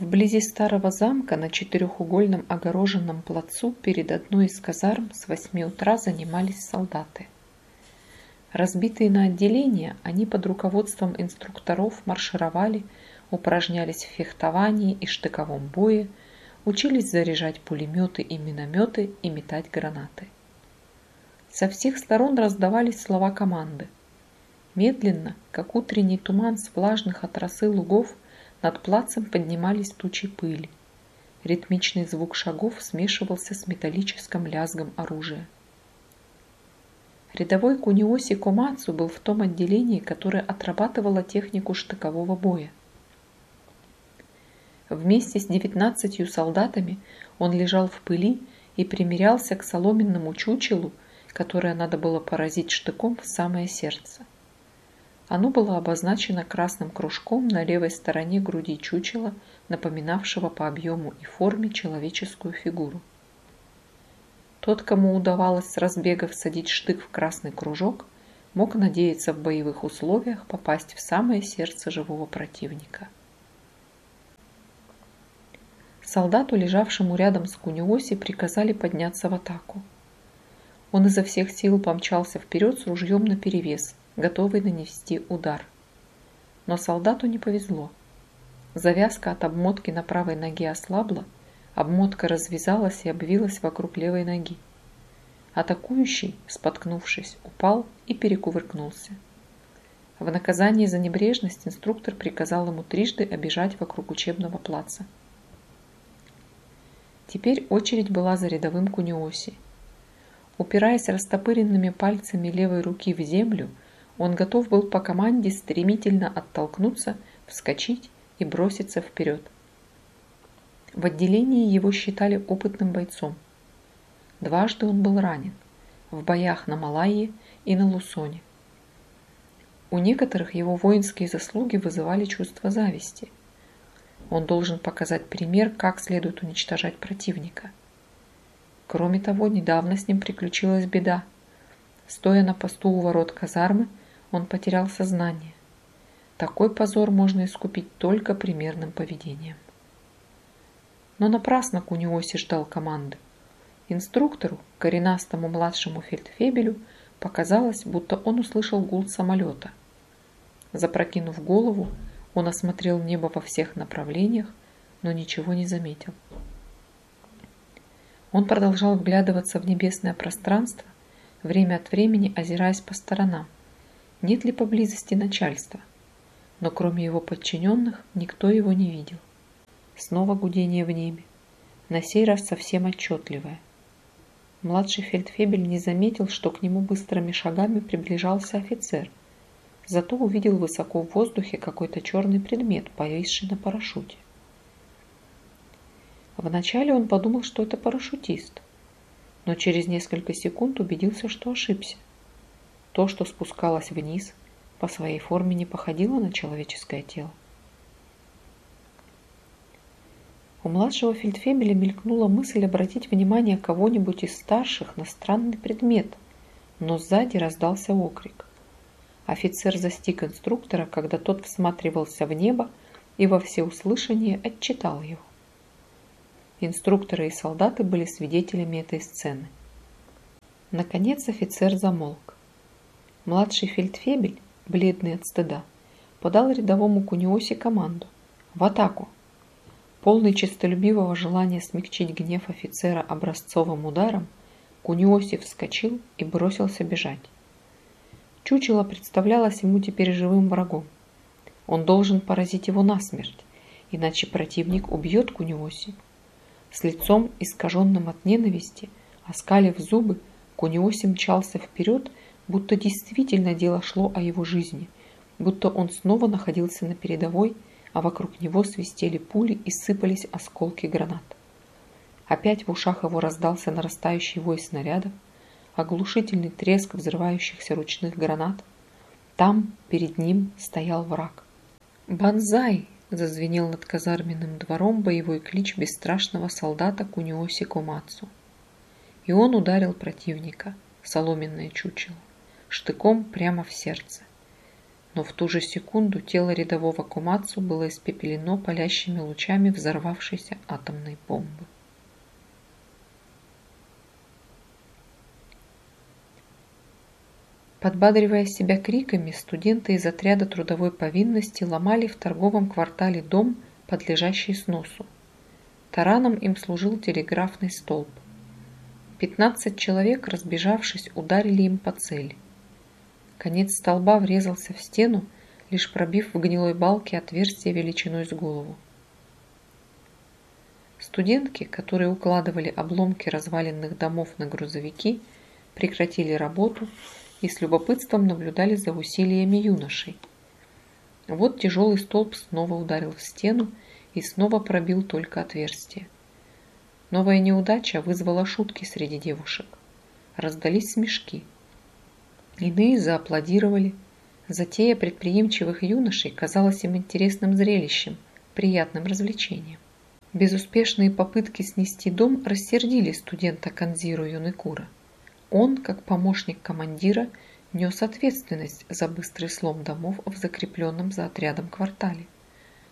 Вблизи старого замка на четырехугольном огороженном плацу перед одной из казарм с восьми утра занимались солдаты. Разбитые на отделения, они под руководством инструкторов маршировали, упражнялись в фехтовании и штыковом бое, учились заряжать пулеметы и минометы и метать гранаты. Со всех сторон раздавались слова команды. Медленно, как утренний туман с влажных от росы лугов, над плацем поднимались тучи пыли. Ритмичный звук шагов смешивался с металлическим лязгом оружия. Рядовой Куниоси Комацу был в том отделении, которое отрабатывало технику штыкового боя. Вместе с девятнадцатью солдатами он лежал в пыли и примерялся к соломенному чучелу, которое надо было поразить штыком в самое сердце. Оно было обозначено красным кружком на левой стороне груди чучела, напоминавшего по объему и форме человеческую фигуру. Тот, кому удавалось с разбега всадить штык в красный кружок, мог надеяться в боевых условиях попасть в самое сердце живого противника. Солдату, лежавшему рядом с Куниоси, приказали подняться в атаку. Он изо всех сил помчался вперед с ружьем наперевес, готовый нанести удар. Но солдату не повезло. Завязка от обмотки на правой ноге ослабла, обмотка развязалась и обвилась вокруг левой ноги. Атакующий, споткнувшись, упал и перекувыркнулся. В наказание за небрежность инструктор приказал ему трижды обижать вокруг учебного плаца. Теперь очередь была за рядовым Куниоси. Упираясь растопыренными пальцами левой руки в землю, он готов был по команде стремительно оттолкнуться, вскочить и броситься вперед. В отделении его считали опытным бойцом. Дважды он был ранен – в боях на Малайе и на Лусоне. У некоторых его воинские заслуги вызывали чувство зависти. Он должен показать пример, как следует уничтожать противника. Кроме того, недавно с ним приключилась беда. Стоя на посту у ворот казармы, он потерял сознание. Такой позор можно искупить только примерным поведением. Но напрасно Куниоси ждал команды. Инструктору, коренастому младшему фельдфебелю, показалось, будто он услышал гул самолета. Запрокинув голову, он осмотрел небо во всех направлениях, но ничего не заметил. Он продолжал вглядываться в небесное пространство, время от времени озираясь по сторонам нет ли поблизости начальства. Но кроме его подчиненных никто его не видел. Снова гудение в небе, на сей раз совсем отчетливое. Младший фельдфебель не заметил, что к нему быстрыми шагами приближался офицер, зато увидел высоко в воздухе какой-то черный предмет, повисший на парашюте. Вначале он подумал, что это парашютист, но через несколько секунд убедился, что ошибся. То, что спускалось вниз, по своей форме не походило на человеческое тело. У младшего фельдфебеля мелькнула мысль обратить внимание кого-нибудь из старших на странный предмет, но сзади раздался окрик. Офицер застиг инструктора, когда тот всматривался в небо и во всеуслышание отчитал его. Инструкторы и солдаты были свидетелями этой сцены. Наконец офицер замолк. Младший фельдфебель, бледный от стыда, подал рядовому Куниоси команду «В атаку!». Полный честолюбивого желания смягчить гнев офицера образцовым ударом, Куниоси вскочил и бросился бежать. Чучело представлялось ему теперь живым врагом. Он должен поразить его насмерть, иначе противник убьет Куниоси. С лицом, искаженным от ненависти, оскалив зубы, Куниоси мчался вперед будто действительно дело шло о его жизни, будто он снова находился на передовой, а вокруг него свистели пули и сыпались осколки гранат. Опять в ушах его раздался нарастающий вой снарядов, оглушительный треск взрывающихся ручных гранат. Там, перед ним, стоял враг. «Бонзай!» – зазвенел над казарменным двором боевой клич бесстрашного солдата Куниоси Комацу. И он ударил противника, соломенное чучело штыком прямо в сердце. но в ту же секунду тело рядового Кумацу было испепелено палящими лучами взорвавшейся атомной бомбы. Подбадривая себя криками, студенты из отряда трудовой повинности ломали в торговом квартале дом, подлежащий сносу. Тараном им служил телеграфный столб. Пятнадцать человек, разбежавшись, ударили им по цели. Конец столба врезался в стену, лишь пробив в гнилой балке отверстие величиной с голову. Студентки, которые укладывали обломки разваленных домов на грузовики, прекратили работу и с любопытством наблюдали за усилиями юношей. Вот тяжелый столб снова ударил в стену и снова пробил только отверстие. Новая неудача вызвала шутки среди девушек. Раздались смешки. Иные зааплодировали. Затея предприимчивых юношей казалась им интересным зрелищем, приятным развлечением. Безуспешные попытки снести дом рассердили студента Канзиру Юныкура. Он, как помощник командира, нес ответственность за быстрый слом домов в закрепленном за отрядом квартале.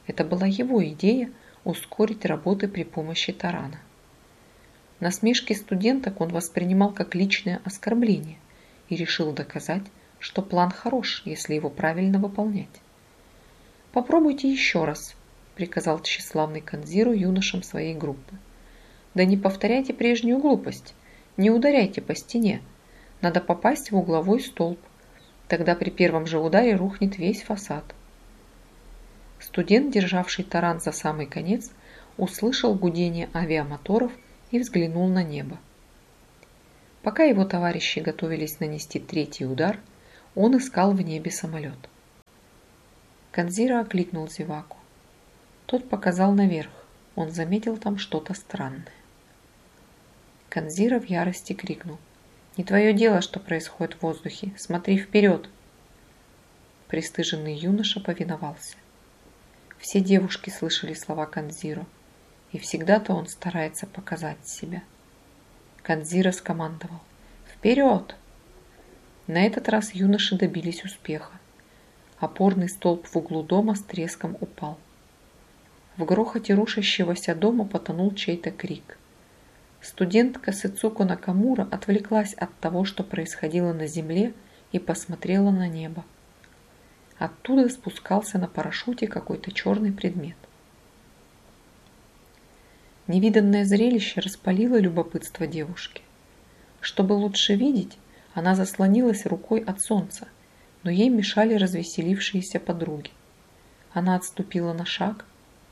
Это была его идея ускорить работы при помощи тарана. Насмешки студенток он воспринимал как личное оскорбление и решил доказать, что план хорош, если его правильно выполнять. «Попробуйте еще раз», – приказал тщеславный Канзиру юношам своей группы. «Да не повторяйте прежнюю глупость – не ударяйте по стене. Надо попасть в угловой столб. Тогда при первом же ударе рухнет весь фасад. Студент, державший таран за самый конец, услышал гудение авиамоторов и взглянул на небо. Пока его товарищи готовились нанести третий удар, он искал в небе самолет. Канзира окликнул зеваку. Тот показал наверх. Он заметил там что-то странное. Канзира в ярости крикнул. «Не твое дело, что происходит в воздухе. Смотри вперед!» Престыженный юноша повиновался. Все девушки слышали слова Канзиро, и всегда-то он старается показать себя. Канзиро скомандовал «Вперед!». На этот раз юноши добились успеха. Опорный столб в углу дома с треском упал. В грохоте рушащегося дома потонул чей-то крик – Студентка Сыцуко Накамура отвлеклась от того, что происходило на земле, и посмотрела на небо. Оттуда спускался на парашюте какой-то черный предмет. Невиданное зрелище распалило любопытство девушки. Чтобы лучше видеть, она заслонилась рукой от солнца, но ей мешали развеселившиеся подруги. Она отступила на шаг,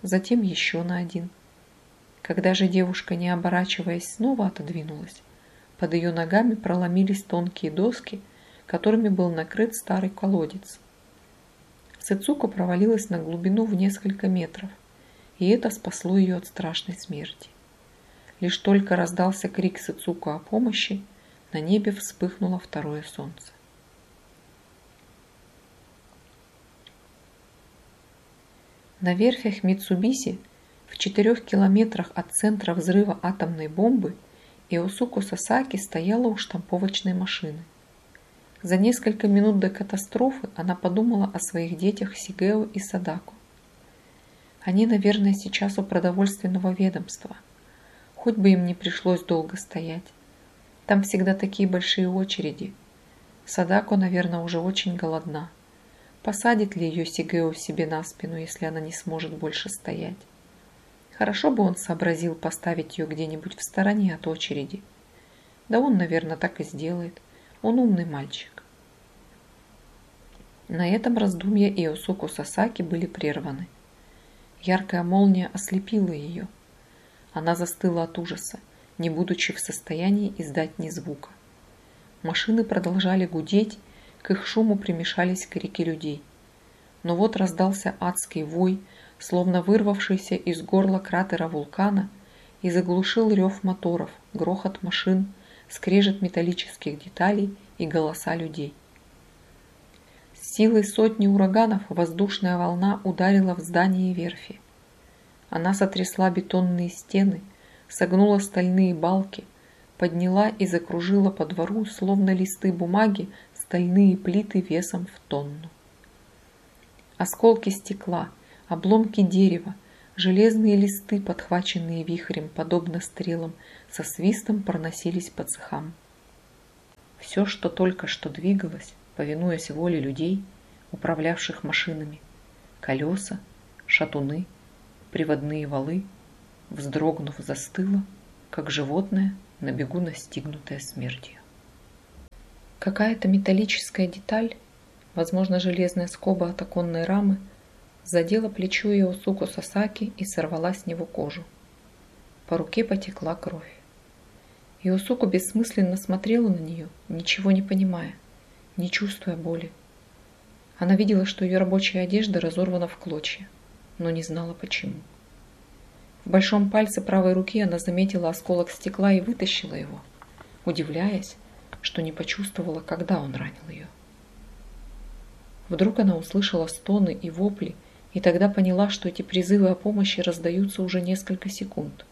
затем еще на один – когда же девушка, не оборачиваясь, снова отодвинулась, под ее ногами проломились тонкие доски, которыми был накрыт старый колодец. Сыцука провалилась на глубину в несколько метров, и это спасло ее от страшной смерти. Лишь только раздался крик Сыцуку о помощи, на небе вспыхнуло второе солнце. На верфях Митсубиси в четырех километрах от центра взрыва атомной бомбы Иосуко Сасаки стояла у штамповочной машины. За несколько минут до катастрофы она подумала о своих детях Сигео и Садаку. Они, наверное, сейчас у продовольственного ведомства. Хоть бы им не пришлось долго стоять. Там всегда такие большие очереди. Садако, наверное, уже очень голодна. Посадит ли ее Сигео себе на спину, если она не сможет больше стоять? Хорошо бы он сообразил поставить ее где-нибудь в стороне от очереди. Да он, наверное, так и сделает. Он умный мальчик. На этом раздумья Иосуко Сасаки были прерваны. Яркая молния ослепила ее. Она застыла от ужаса, не будучи в состоянии издать ни звука. Машины продолжали гудеть, к их шуму примешались крики людей. Но вот раздался адский вой, словно вырвавшийся из горла кратера вулкана, и заглушил рев моторов, грохот машин, скрежет металлических деталей и голоса людей. Силой сотни ураганов воздушная волна ударила в здание верфи. Она сотрясла бетонные стены, согнула стальные балки, подняла и закружила по двору, словно листы бумаги, стальные плиты весом в тонну. Осколки стекла, обломки дерева, железные листы, подхваченные вихрем, подобно стрелам, со свистом проносились по цехам. Все, что только что двигалось, повинуясь воле людей, управлявших машинами, колеса, шатуны, приводные валы, вздрогнув, застыло, как животное, на бегу настигнутое смертью. Какая-то металлическая деталь, возможно, железная скоба от оконной рамы, задела плечо Иосуку Сасаки и сорвала с него кожу. По руке потекла кровь. Иосуку бессмысленно смотрела на нее, ничего не понимая, не чувствуя боли. Она видела, что ее рабочая одежда разорвана в клочья, но не знала почему. В большом пальце правой руки она заметила осколок стекла и вытащила его, удивляясь, что не почувствовала, когда он ранил ее. Вдруг она услышала стоны и вопли, и тогда поняла, что эти призывы о помощи раздаются уже несколько секунд.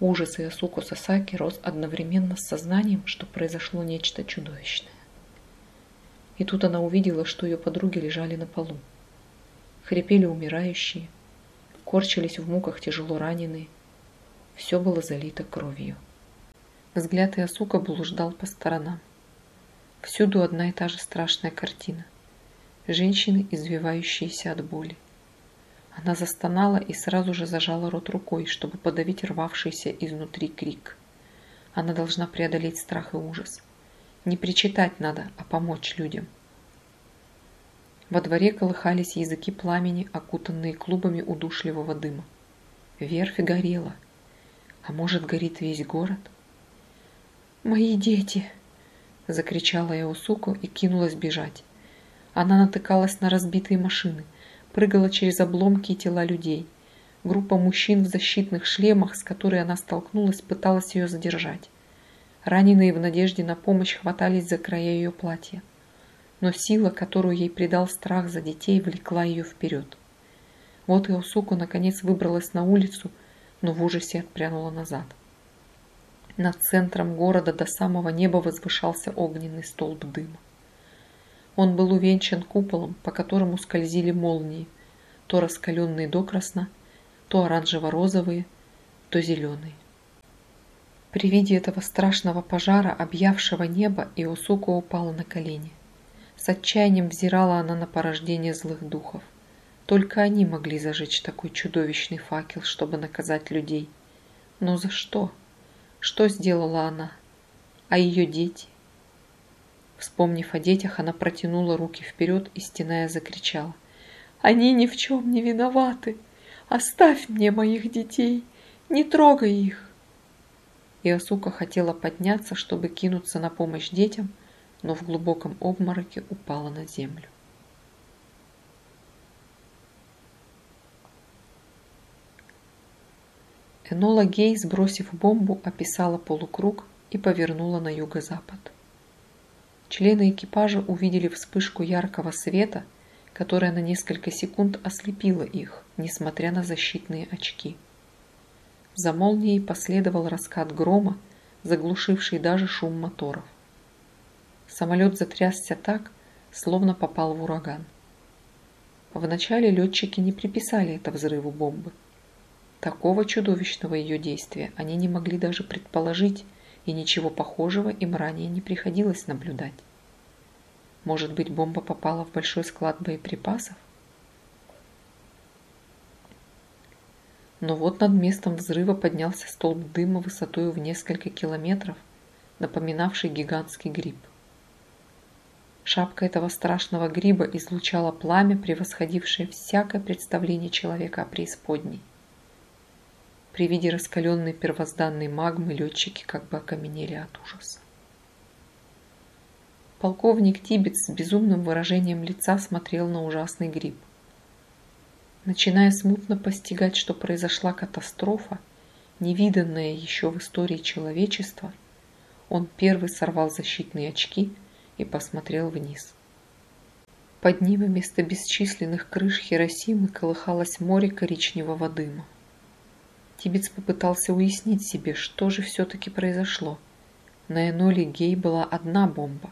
Ужас Иосуко Сасаки рос одновременно с сознанием, что произошло нечто чудовищное. И тут она увидела, что ее подруги лежали на полу. Хрипели умирающие, корчились в муках тяжело раненые. Все было залито кровью. Взгляд Иосука блуждал по сторонам. Всюду одна и та же страшная картина. Женщины, извивающиеся от боли. Она застонала и сразу же зажала рот рукой, чтобы подавить рвавшийся изнутри крик. Она должна преодолеть страх и ужас. Не причитать надо, а помочь людям. Во дворе колыхались языки пламени, окутанные клубами удушливого дыма. Верфь горела. А может, горит весь город? «Мои дети!» – закричала я Усуку и кинулась бежать. Она натыкалась на разбитые машины, прыгала через обломки и тела людей. Группа мужчин в защитных шлемах, с которой она столкнулась, пыталась ее задержать. Раненые в надежде на помощь хватались за края ее платья. Но сила, которую ей придал страх за детей, влекла ее вперед. Вот и Осуку наконец выбралась на улицу, но в ужасе отпрянула назад. Над центром города до самого неба возвышался огненный столб дыма. Он был увенчан куполом, по которому скользили молнии, то раскаленные до красна, то оранжево-розовые, то зеленые. При виде этого страшного пожара, объявшего небо, Иосука упала на колени. С отчаянием взирала она на порождение злых духов. Только они могли зажечь такой чудовищный факел, чтобы наказать людей. Но за что? Что сделала она? А ее дети? Вспомнив о детях, она протянула руки вперед и, стеная, закричала. «Они ни в чем не виноваты! Оставь мне моих детей! Не трогай их!» Иосука хотела подняться, чтобы кинуться на помощь детям, но в глубоком обмороке упала на землю. Энола Гей, сбросив бомбу, описала полукруг и повернула на юго-запад. Члены экипажа увидели вспышку яркого света, которая на несколько секунд ослепила их, несмотря на защитные очки. За молнией последовал раскат грома, заглушивший даже шум моторов. Самолет затрясся так, словно попал в ураган. Вначале летчики не приписали это взрыву бомбы – Такого чудовищного ее действия они не могли даже предположить, и ничего похожего им ранее не приходилось наблюдать. Может быть, бомба попала в большой склад боеприпасов? Но вот над местом взрыва поднялся столб дыма высотой в несколько километров, напоминавший гигантский гриб. Шапка этого страшного гриба излучала пламя, превосходившее всякое представление человека о преисподней. При виде раскаленной первозданной магмы летчики как бы окаменели от ужаса. Полковник Тибет с безумным выражением лица смотрел на ужасный гриб. Начиная смутно постигать, что произошла катастрофа, невиданная еще в истории человечества, он первый сорвал защитные очки и посмотрел вниз. Под ним вместо бесчисленных крыш Хиросимы колыхалось море коричневого дыма. Тибец попытался уяснить себе, что же все-таки произошло. На Эноле Гей была одна бомба.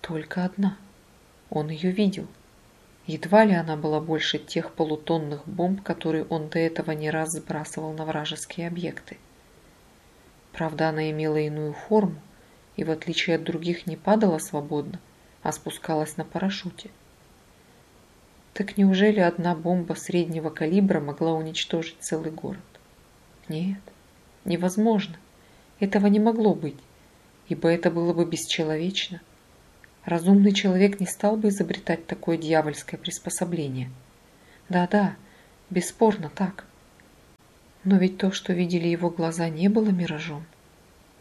Только одна. Он ее видел. Едва ли она была больше тех полутонных бомб, которые он до этого не раз сбрасывал на вражеские объекты. Правда, она имела иную форму и, в отличие от других, не падала свободно, а спускалась на парашюте. Так неужели одна бомба среднего калибра могла уничтожить целый город? Нет, невозможно. Этого не могло быть, ибо это было бы бесчеловечно. Разумный человек не стал бы изобретать такое дьявольское приспособление. Да-да, бесспорно так. Но ведь то, что видели его глаза, не было миражом.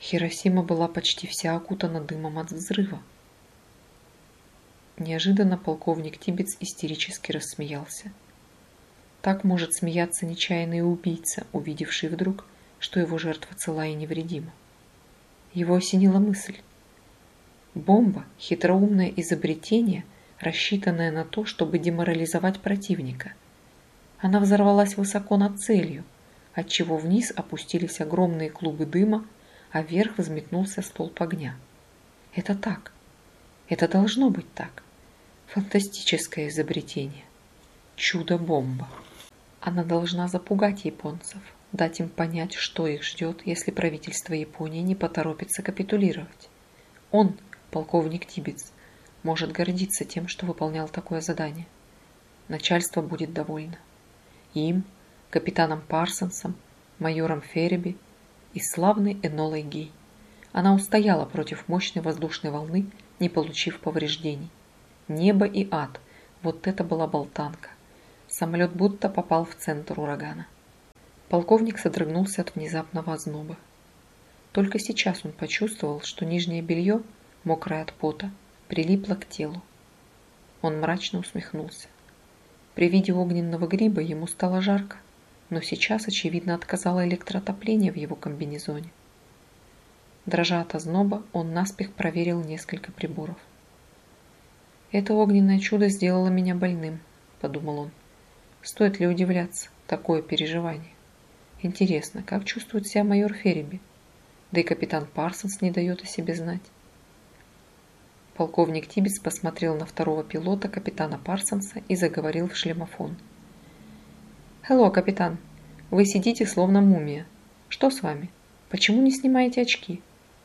Хиросима была почти вся окутана дымом от взрыва. Неожиданно полковник Тибец истерически рассмеялся. Так может смеяться нечаянный убийца, увидевший вдруг, что его жертва цела и невредима. Его осенила мысль. Бомба – хитроумное изобретение, рассчитанное на то, чтобы деморализовать противника. Она взорвалась высоко над целью, отчего вниз опустились огромные клубы дыма, а вверх взметнулся столб огня. Это так. Это должно быть так. Фантастическое изобретение. Чудо-бомба. Она должна запугать японцев, дать им понять, что их ждет, если правительство Японии не поторопится капитулировать. Он, полковник Тибец, может гордиться тем, что выполнял такое задание. Начальство будет довольно. Им, капитаном Парсонсом, майором Ферриби и славной Энолой Гей. Она устояла против мощной воздушной волны, не получив повреждений. Небо и ад. Вот это была болтанка. Самолет будто попал в центр урагана. Полковник содрогнулся от внезапного озноба. Только сейчас он почувствовал, что нижнее белье, мокрое от пота, прилипло к телу. Он мрачно усмехнулся. При виде огненного гриба ему стало жарко, но сейчас, очевидно, отказало электроотопление в его комбинезоне. Дрожа от озноба, он наспех проверил несколько приборов. «Это огненное чудо сделало меня больным», — подумал он. «Стоит ли удивляться? Такое переживание. Интересно, как чувствует себя майор Ферриби? Да и капитан Парсонс не дает о себе знать». Полковник Тибец посмотрел на второго пилота, капитана Парсонса, и заговорил в шлемофон. «Хелло, капитан. Вы сидите словно мумия. Что с вами? Почему не снимаете очки?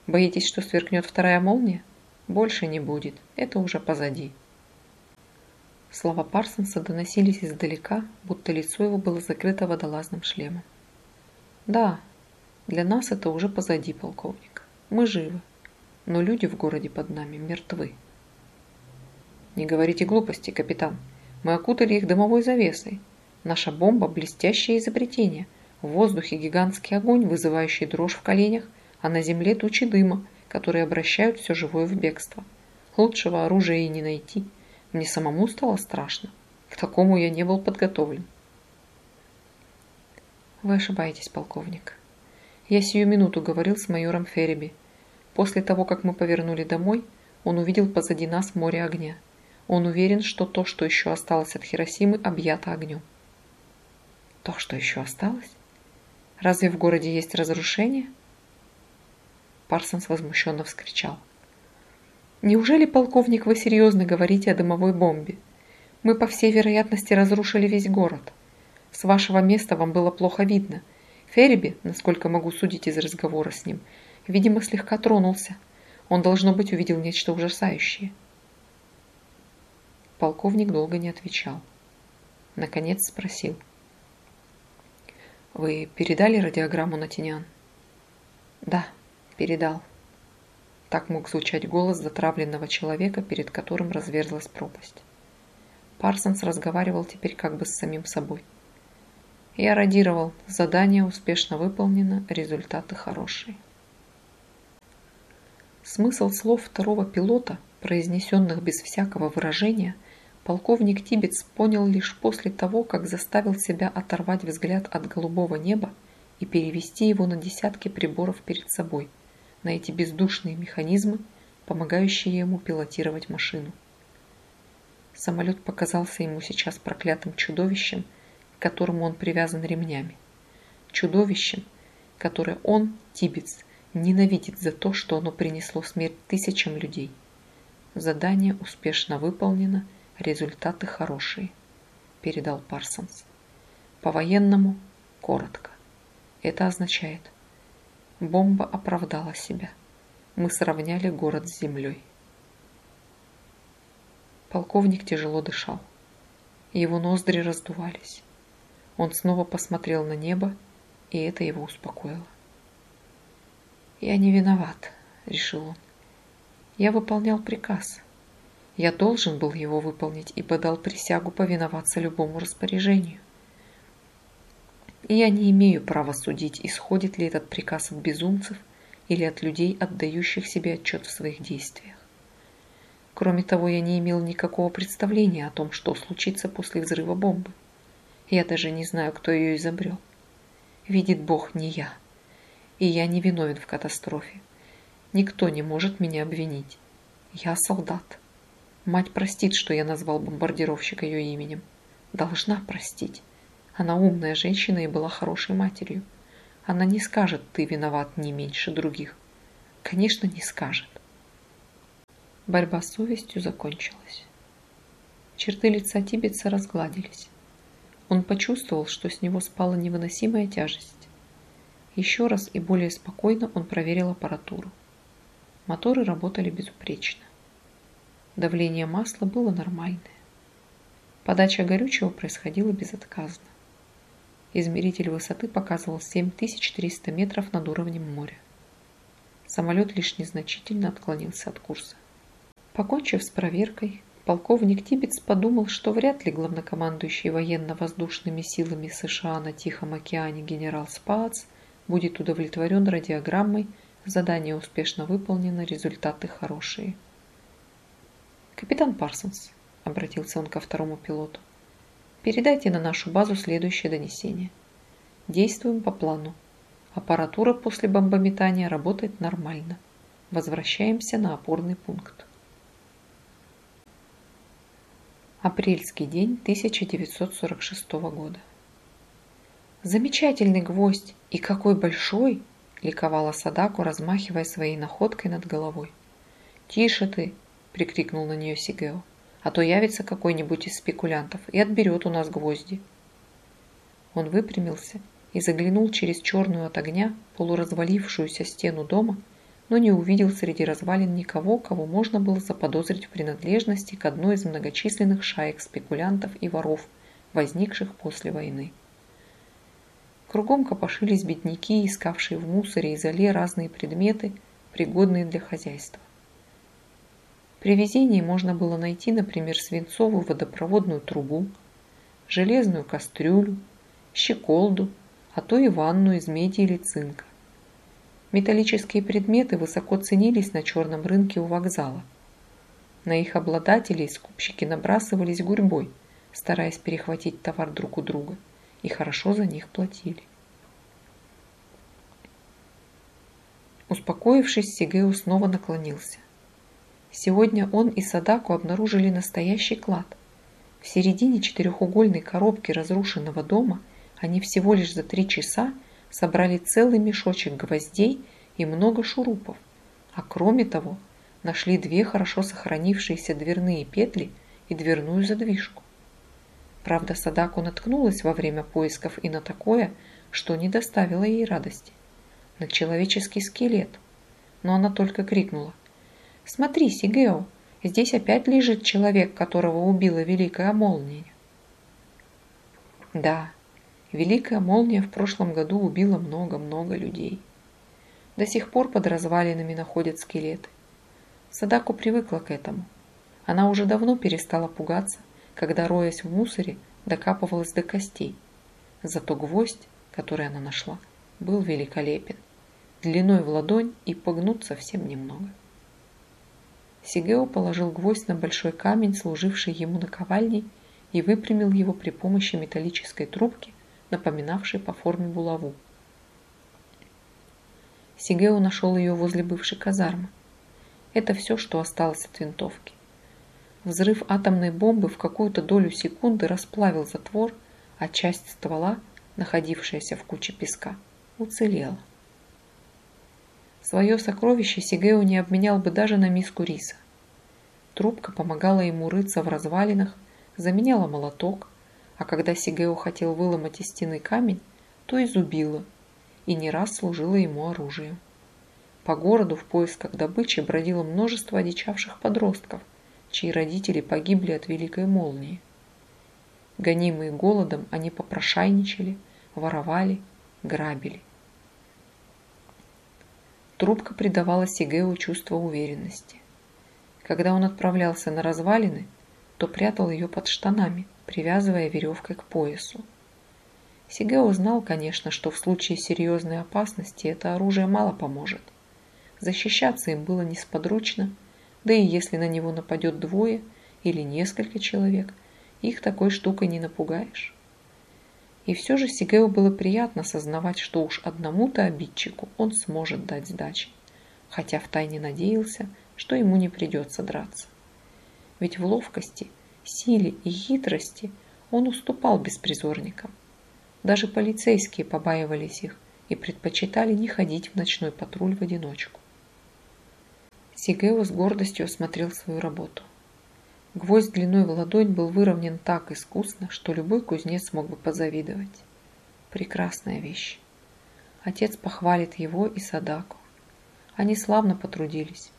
Боитесь, что сверкнет вторая молния?» Больше не будет, это уже позади. Слова Парсонса доносились издалека, будто лицо его было закрыто водолазным шлемом. Да, для нас это уже позади, полковник. Мы живы, но люди в городе под нами мертвы. Не говорите глупости, капитан. Мы окутали их дымовой завесой. Наша бомба – блестящее изобретение. В воздухе гигантский огонь, вызывающий дрожь в коленях, а на земле тучи дыма – которые обращают все живое в бегство. Лучшего оружия и не найти. Мне самому стало страшно. К такому я не был подготовлен. Вы ошибаетесь, полковник. Я сию минуту говорил с майором Ферриби. После того, как мы повернули домой, он увидел позади нас море огня. Он уверен, что то, что еще осталось от Хиросимы, объято огнем. То, что еще осталось? Разве в городе есть разрушение? Парсонс возмущенно вскричал. «Неужели, полковник, вы серьезно говорите о дымовой бомбе? Мы, по всей вероятности, разрушили весь город. С вашего места вам было плохо видно. Ферриби, насколько могу судить из разговора с ним, видимо, слегка тронулся. Он, должно быть, увидел нечто ужасающее». Полковник долго не отвечал. Наконец спросил. «Вы передали радиограмму на Тинян?» «Да», Передал. Так мог звучать голос затравленного человека, перед которым разверзлась пропасть. Парсонс разговаривал теперь как бы с самим собой. Я радировал. Задание успешно выполнено, результаты хорошие. Смысл слов второго пилота, произнесенных без всякого выражения, полковник Тибец понял лишь после того, как заставил себя оторвать взгляд от голубого неба и перевести его на десятки приборов перед собой – на эти бездушные механизмы, помогающие ему пилотировать машину. Самолет показался ему сейчас проклятым чудовищем, к которому он привязан ремнями. Чудовищем, которое он, Тибец, ненавидит за то, что оно принесло смерть тысячам людей. Задание успешно выполнено, результаты хорошие, передал Парсонс. По-военному коротко. Это означает, бомба оправдала себя. Мы сравняли город с землей. Полковник тяжело дышал. Его ноздри раздувались. Он снова посмотрел на небо, и это его успокоило. «Я не виноват», — решил он. «Я выполнял приказ. Я должен был его выполнить, ибо дал присягу повиноваться любому распоряжению. И я не имею права судить, исходит ли этот приказ от безумцев или от людей, отдающих себе отчет в своих действиях. Кроме того, я не имел никакого представления о том, что случится после взрыва бомбы. Я даже не знаю, кто ее изобрел. Видит Бог, не я. И я не виновен в катастрофе. Никто не может меня обвинить. Я солдат. Мать простит, что я назвал бомбардировщика ее именем. Должна простить. Она умная женщина и была хорошей матерью. Она не скажет, ты виноват не меньше других. Конечно, не скажет. Борьба с совестью закончилась. Черты лица Тибетса разгладились. Он почувствовал, что с него спала невыносимая тяжесть. Еще раз и более спокойно он проверил аппаратуру. Моторы работали безупречно. Давление масла было нормальное. Подача горючего происходила безотказно. Измеритель высоты показывал 7300 метров над уровнем моря. Самолет лишь незначительно отклонился от курса. Покончив с проверкой, полковник Тибетс подумал, что вряд ли главнокомандующий военно-воздушными силами США на Тихом океане генерал Спаац будет удовлетворен радиограммой «Задание успешно выполнено, результаты хорошие». «Капитан Парсонс», — обратился он ко второму пилоту, — «передайте на нашу базу следующее донесение. Действуем по плану. Аппаратура после бомбометания работает нормально. Возвращаемся на опорный пункт». Апрельский день 1946 года. «Замечательный гвоздь! И какой большой!» – ликовала Садаку, размахивая своей находкой над головой. «Тише ты!» – прикрикнул на нее Сигео. «А то явится какой-нибудь из спекулянтов и отберет у нас гвозди». Он выпрямился и заглянул через черную от огня полуразвалившуюся стену дома – но не увидел среди развалин никого, кого можно было заподозрить в принадлежности к одной из многочисленных шаек спекулянтов и воров, возникших после войны. Кругом копошились бедняки, искавшие в мусоре и зале разные предметы, пригодные для хозяйства. При везении можно было найти, например, свинцовую водопроводную трубу, железную кастрюлю, щеколду, а то и ванну из меди или цинка. Металлические предметы высоко ценились на черном рынке у вокзала. На их обладателей скупщики набрасывались гурьбой, стараясь перехватить товар друг у друга, и хорошо за них платили. Успокоившись, Сигео снова наклонился. Сегодня он и Садаку обнаружили настоящий клад. В середине четырехугольной коробки разрушенного дома они всего лишь за три часа собрали целый мешочек гвоздей и много шурупов, а кроме того нашли две хорошо сохранившиеся дверные петли и дверную задвижку. Правда, Садаку наткнулась во время поисков и на такое, что не доставило ей радости. На человеческий скелет. Но она только крикнула. «Смотри, Сигео, здесь опять лежит человек, которого убила Великая Молния». Да, Великая молния в прошлом году убила много-много людей. До сих пор под развалинами находят скелеты. Садаку привыкла к этому. Она уже давно перестала пугаться, когда, роясь в мусоре, докапывалась до костей. Зато гвоздь, который она нашла, был великолепен. Длиной в ладонь и погнут совсем немного. Сигео положил гвоздь на большой камень, служивший ему наковальней, и выпрямил его при помощи металлической трубки, напоминавшей по форме булаву. Сигео нашел ее возле бывшей казармы. Это все, что осталось от винтовки. Взрыв атомной бомбы в какую-то долю секунды расплавил затвор, а часть ствола, находившаяся в куче песка, уцелела. Свое сокровище Сигео не обменял бы даже на миску риса. Трубка помогала ему рыться в развалинах, заменяла молоток, а когда Сигео хотел выломать из стены камень, то изубила и не раз служила ему оружием. По городу в поисках добычи бродило множество одичавших подростков, чьи родители погибли от великой молнии. Гонимые голодом, они попрошайничали, воровали, грабили. Трубка придавала Сигео чувство уверенности. Когда он отправлялся на развалины, то прятал ее под штанами, привязывая веревкой к поясу. Сигео знал, конечно, что в случае серьезной опасности это оружие мало поможет. Защищаться им было несподручно, да и если на него нападет двое или несколько человек, их такой штукой не напугаешь. И все же Сигео было приятно сознавать, что уж одному-то обидчику он сможет дать сдачи, хотя втайне надеялся, что ему не придется драться. Ведь в ловкости, силе и хитрости он уступал беспризорникам. Даже полицейские побаивались их и предпочитали не ходить в ночной патруль в одиночку. Сигео с гордостью осмотрел свою работу. Гвоздь длиной в ладонь был выровнен так искусно, что любой кузнец мог бы позавидовать. Прекрасная вещь. Отец похвалит его и Садаку. Они славно потрудились.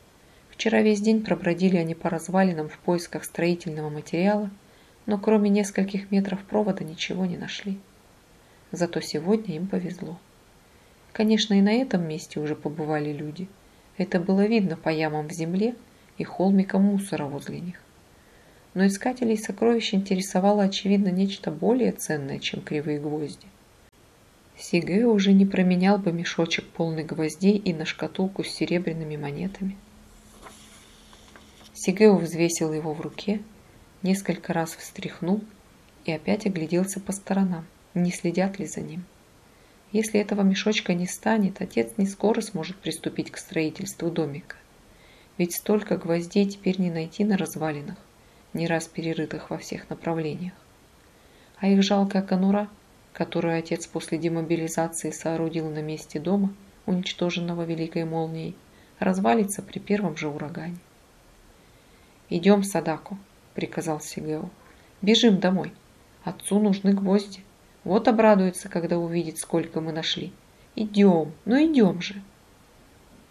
Вчера весь день пробродили они по развалинам в поисках строительного материала, но кроме нескольких метров провода ничего не нашли. Зато сегодня им повезло. Конечно, и на этом месте уже побывали люди. Это было видно по ямам в земле и холмикам мусора возле них но искателей сокровищ интересовало, очевидно, нечто более ценное, чем кривые гвозди. Сигео уже не променял бы мешочек полный гвоздей и на шкатулку с серебряными монетами. Сигео взвесил его в руке, несколько раз встряхнул и опять огляделся по сторонам, не следят ли за ним. Если этого мешочка не станет, отец не скоро сможет приступить к строительству домика. Ведь столько гвоздей теперь не найти на развалинах не раз перерытых во всех направлениях. А их жалкая конура, которую отец после демобилизации соорудил на месте дома, уничтоженного великой молнией, развалится при первом же урагане. «Идем, Садаку», — приказал Сигео. «Бежим домой. Отцу нужны гвозди. Вот обрадуется, когда увидит, сколько мы нашли. Идем, ну идем же».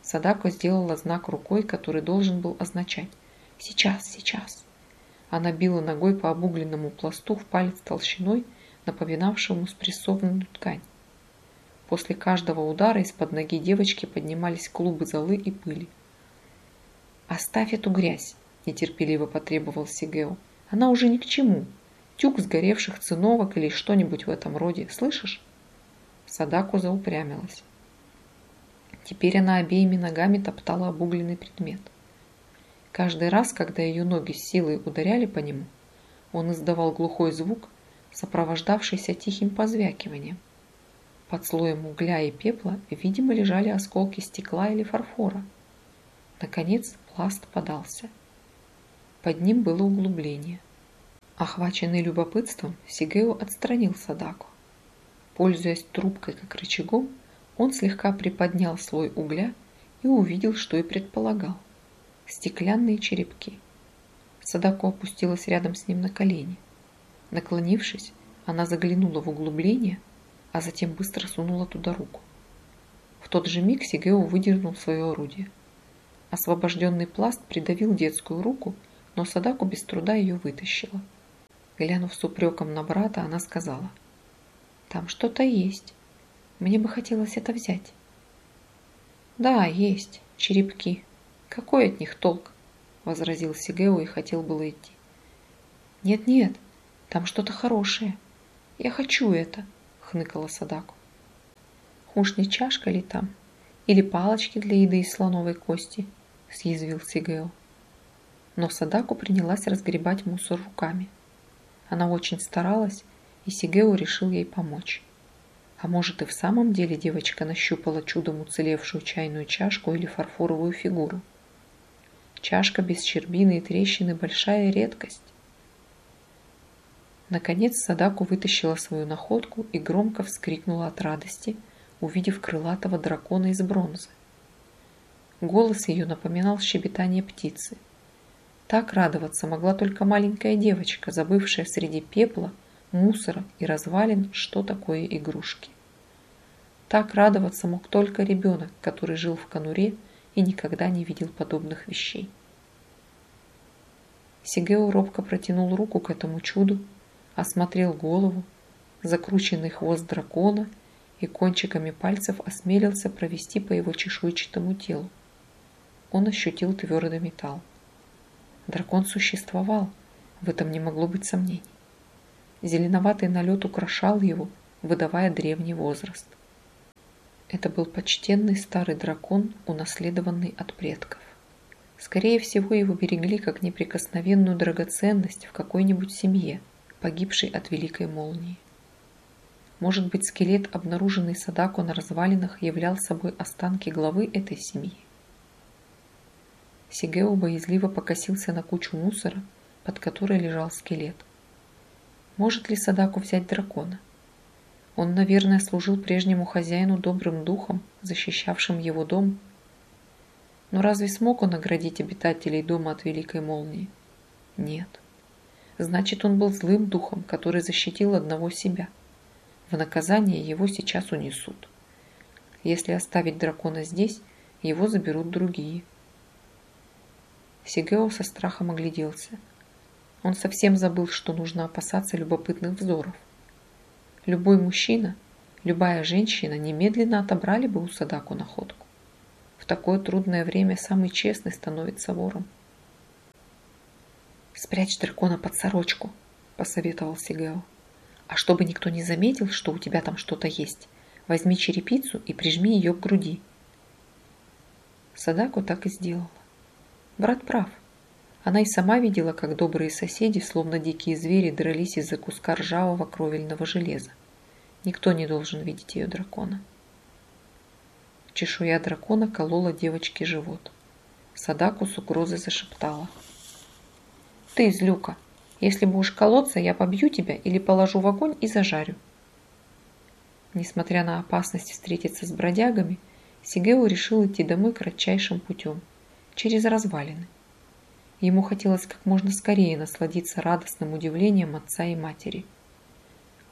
Садако сделала знак рукой, который должен был означать «Сейчас, сейчас». Она била ногой по обугленному пласту в палец толщиной, напоминавшему спрессованную ткань. После каждого удара из-под ноги девочки поднимались клубы золы и пыли. «Оставь эту грязь!» – нетерпеливо потребовал Сигео. «Она уже ни к чему. Тюк сгоревших циновок или что-нибудь в этом роде. Слышишь?» Садаку заупрямилась. Теперь она обеими ногами топтала обугленный предмет. Каждый раз, когда ее ноги с силой ударяли по нему, он издавал глухой звук, сопровождавшийся тихим позвякиванием. Под слоем угля и пепла, видимо, лежали осколки стекла или фарфора. Наконец пласт подался. Под ним было углубление. Охваченный любопытством, Сигео отстранил Садаку. Пользуясь трубкой как рычагом, он слегка приподнял слой угля и увидел, что и предполагал стеклянные черепки. Садако опустилась рядом с ним на колени. Наклонившись, она заглянула в углубление, а затем быстро сунула туда руку. В тот же миг Сигео выдернул свое орудие. Освобожденный пласт придавил детскую руку, но Садаку без труда ее вытащила. Глянув с упреком на брата, она сказала, «Там что-то есть. Мне бы хотелось это взять». «Да, есть. Черепки», какой от них толк? Возразил Сигео и хотел было идти. Нет-нет, там что-то хорошее. Я хочу это, хныкала Садаку. Уж не чашка ли там? Или палочки для еды из слоновой кости? Съязвил Сигео. Но Садаку принялась разгребать мусор руками. Она очень старалась, и Сигео решил ей помочь. А может и в самом деле девочка нащупала чудом уцелевшую чайную чашку или фарфоровую фигуру. Чашка без щербины и трещины – большая редкость. Наконец Садаку вытащила свою находку и громко вскрикнула от радости, увидев крылатого дракона из бронзы. Голос ее напоминал щебетание птицы. Так радоваться могла только маленькая девочка, забывшая среди пепла, мусора и развалин, что такое игрушки. Так радоваться мог только ребенок, который жил в конуре и никогда не видел подобных вещей. Сигео робко протянул руку к этому чуду, осмотрел голову, закрученный хвост дракона и кончиками пальцев осмелился провести по его чешуйчатому телу. Он ощутил твердый металл. Дракон существовал, в этом не могло быть сомнений. Зеленоватый налет украшал его, выдавая древний возраст. Это был почтенный старый дракон, унаследованный от предков. Скорее всего, его берегли как неприкосновенную драгоценность в какой-нибудь семье, погибшей от великой молнии. Может быть, скелет, обнаруженный Садако на развалинах, являл собой останки главы этой семьи? Сигео боязливо покосился на кучу мусора, под которой лежал скелет. Может ли Садако взять дракона? Он, наверное, служил прежнему хозяину добрым духом, защищавшим его дом. Но разве смог он оградить обитателей дома от великой молнии? Нет. Значит, он был злым духом, который защитил одного себя. В наказание его сейчас унесут. Если оставить дракона здесь, его заберут другие. Сигео со страхом огляделся. Он совсем забыл, что нужно опасаться любопытных взоров. Любой мужчина, любая женщина немедленно отобрали бы у Садаку находку. В такое трудное время самый честный становится вором. «Спрячь дракона под сорочку», – посоветовал Сигео. «А чтобы никто не заметил, что у тебя там что-то есть, возьми черепицу и прижми ее к груди». Садаку так и сделала. Брат прав. Она и сама видела, как добрые соседи, словно дикие звери, дрались из-за куска ржавого кровельного железа. Никто не должен видеть ее дракона. Чешуя дракона колола девочке живот. Садаку с угрозой зашептала. «Ты из люка. Если будешь колоться, я побью тебя или положу в огонь и зажарю». Несмотря на опасность встретиться с бродягами, Сигео решил идти домой кратчайшим путем – через развалины. Ему хотелось как можно скорее насладиться радостным удивлением отца и матери.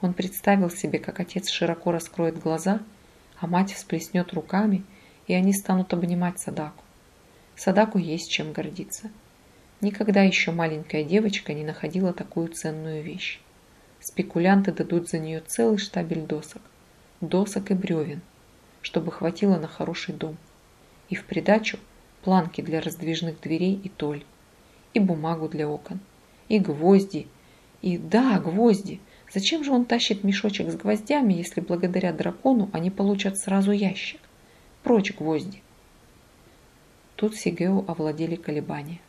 Он представил себе, как отец широко раскроет глаза, а мать всплеснет руками, и они станут обнимать Садаку. Садаку есть чем гордиться. Никогда еще маленькая девочка не находила такую ценную вещь. Спекулянты дадут за нее целый штабель досок, досок и бревен, чтобы хватило на хороший дом. И в придачу – планки для раздвижных дверей и толь, и бумагу для окон, и гвозди, и да, гвозди. Зачем же он тащит мешочек с гвоздями, если благодаря дракону они получат сразу ящик? Прочь гвозди. Тут Сигео овладели колебания.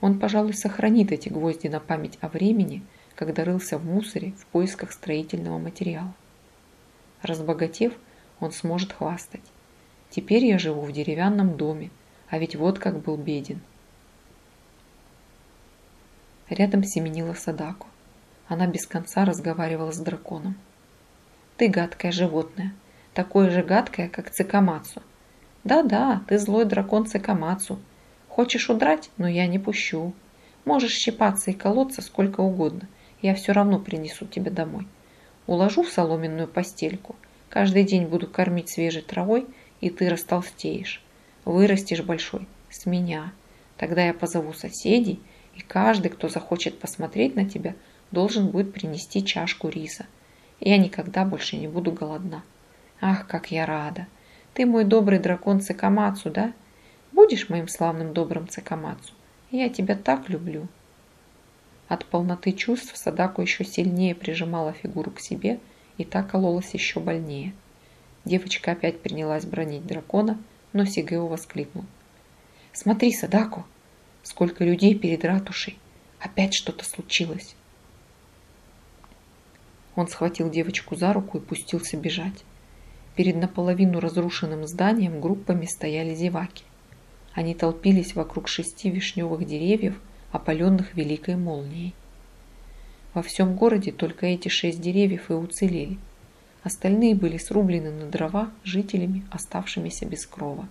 Он, пожалуй, сохранит эти гвозди на память о времени, когда рылся в мусоре в поисках строительного материала. Разбогатев, он сможет хвастать. Теперь я живу в деревянном доме, а ведь вот как был беден. Рядом семенила Садаку. Она без конца разговаривала с драконом. «Ты гадкое животное, такое же гадкое, как Цикамацу. Да-да, ты злой дракон Цикамацу. Хочешь удрать, но я не пущу. Можешь щипаться и колоться сколько угодно, я все равно принесу тебя домой. Уложу в соломенную постельку, каждый день буду кормить свежей травой, и ты растолстеешь. Вырастешь большой с меня. Тогда я позову соседей, и каждый, кто захочет посмотреть на тебя, должен будет принести чашку риса. Я никогда больше не буду голодна. Ах, как я рада! Ты мой добрый дракон Цикамацу, да? Будешь моим славным добрым Цикамацу? Я тебя так люблю. От полноты чувств Садаку еще сильнее прижимала фигуру к себе и так кололась еще больнее. Девочка опять принялась бронить дракона, но Сигео воскликнул. «Смотри, Садако! Сколько людей перед ратушей! Опять что-то случилось!» Он схватил девочку за руку и пустился бежать. Перед наполовину разрушенным зданием группами стояли зеваки. Они толпились вокруг шести вишневых деревьев, опаленных великой молнией. Во всем городе только эти шесть деревьев и уцелели – Остальные были срублены на дрова жителями, оставшимися без крова.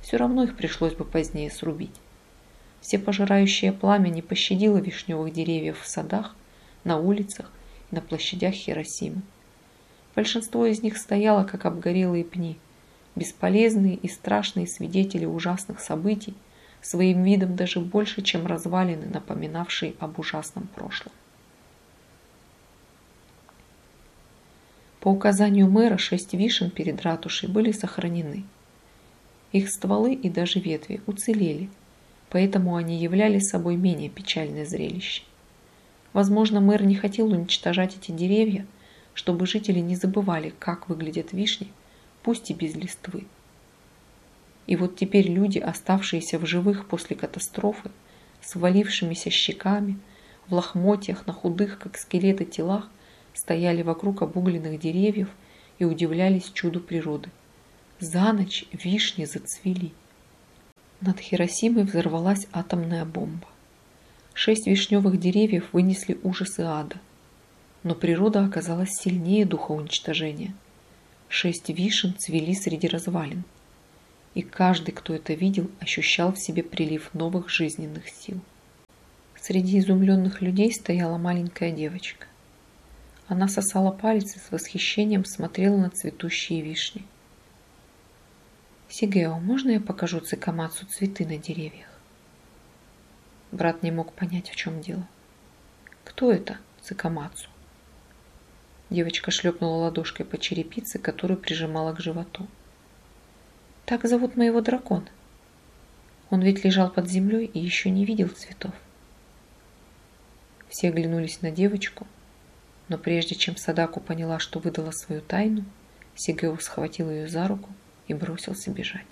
Все равно их пришлось бы позднее срубить. Все пожирающее пламя не пощадило вишневых деревьев в садах, на улицах на площадях Хиросимы. Большинство из них стояло, как обгорелые пни, бесполезные и страшные свидетели ужасных событий, своим видом даже больше, чем развалины, напоминавшие об ужасном прошлом. По указанию мэра шесть вишен перед ратушей были сохранены. Их стволы и даже ветви уцелели, поэтому они являли собой менее печальное зрелище. Возможно, мэр не хотел уничтожать эти деревья, чтобы жители не забывали, как выглядят вишни, пусть и без листвы. И вот теперь люди, оставшиеся в живых после катастрофы, с валившимися щеками, в лохмотьях, на худых, как скелеты, телах, стояли вокруг обугленных деревьев и удивлялись чуду природы. За ночь вишни зацвели. Над Хиросимой взорвалась атомная бомба. Шесть вишневых деревьев вынесли ужасы ада. Но природа оказалась сильнее духа уничтожения. Шесть вишен цвели среди развалин. И каждый, кто это видел, ощущал в себе прилив новых жизненных сил. Среди изумленных людей стояла маленькая девочка. Она сосала палец и с восхищением смотрела на цветущие вишни. «Сигео, можно я покажу цикамацу цветы на деревьях?» Брат не мог понять, в чем дело. «Кто это, цикамацу?» Девочка шлепнула ладошкой по черепице, которую прижимала к животу. «Так зовут моего дракона. Он ведь лежал под землей и еще не видел цветов». Все оглянулись на девочку – но прежде чем Садаку поняла, что выдала свою тайну, Сигео схватил ее за руку и бросился бежать.